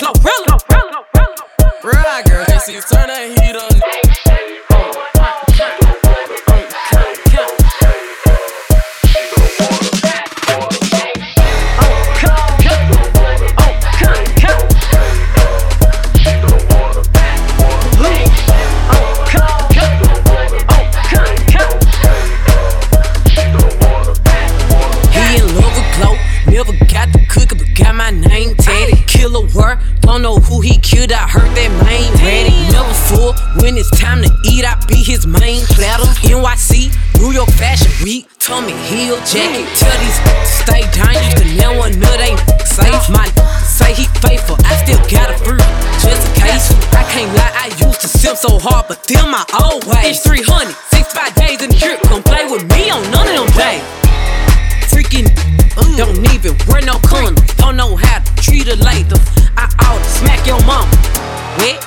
Glorilla. Right, girl. Hey, see, turn that heat up. I heard that main. Never full, when it's time to eat, I be his main platter. NYC, New York Fashion Week, Tommy Hill jacket. Tell these stay dangerous, cause now one nut ain't safe. My say he faithful, I still got a fruit, just in case. I can't lie, I used to simp so hard, but them my old ways. 300, six, five days in the trip, come play with me on none of them days freaking mm, don't even wear no condom. Don't know how to treat a lady. I ought to smack your mama. Wet,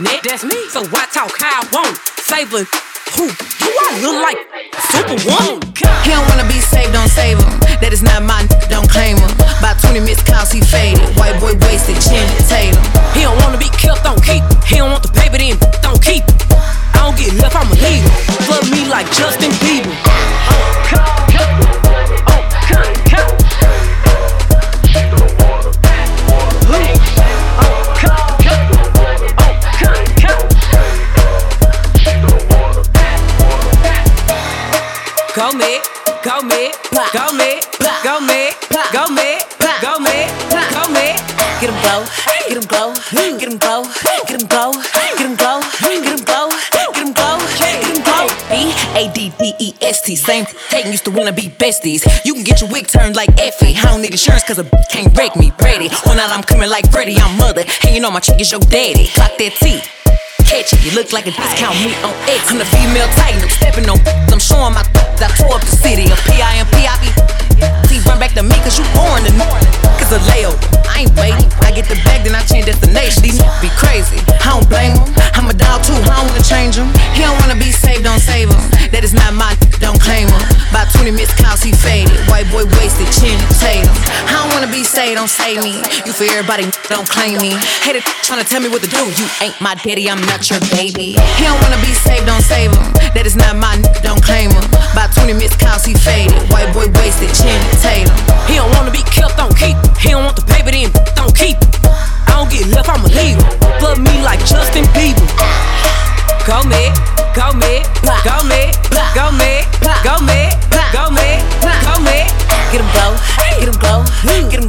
net, that's me. So I talk how I want. Savor who? Do I look like Superwoman? He don't wanna be saved, don't save him. That is not my mine, don't claim him. About 20 missed calls, he faded. White boy wasted, Channing Tatum. He don't wanna be kept, don't keep. He don't want the paper, then don't keep. I don't get left, I'ma leave. Love me like Justin Bieber. Go me, go me, go me, go me, go me, go me, go me. Get him glow, get him glow, get him glow, get him glow, get him glow, get him glow, get him glow, get him glow. B A D D E S T, same thing. Used to wanna be besties. You can get your wig turned like Effie. I don't need insurance cause a b- can't break me. Brady, one out I'm coming like Freddy. I'm mother, hanging on my chick is your daddy. Clock that T. Catch it, you look like a discount me on X. I'm the female titan, I'm stepping on. I'm showing my. 20 missed calls, he faded. White boy wasted, Channing Tatum. I don't wanna be saved, don't save me. You for everybody, don't claim me. Hated trying to tell me what to do. You ain't my daddy, I'm not your baby. He don't wanna be saved, don't save him. That is not my, don't claim him. By 20 missed calls, he faded. White boy wasted, Channing Tatum. He don't wanna be kept, don't keep. He don't want the paper, then don't keep. I don't get left, I'ma leave. him. Love me like Justin Bieber. Go me, go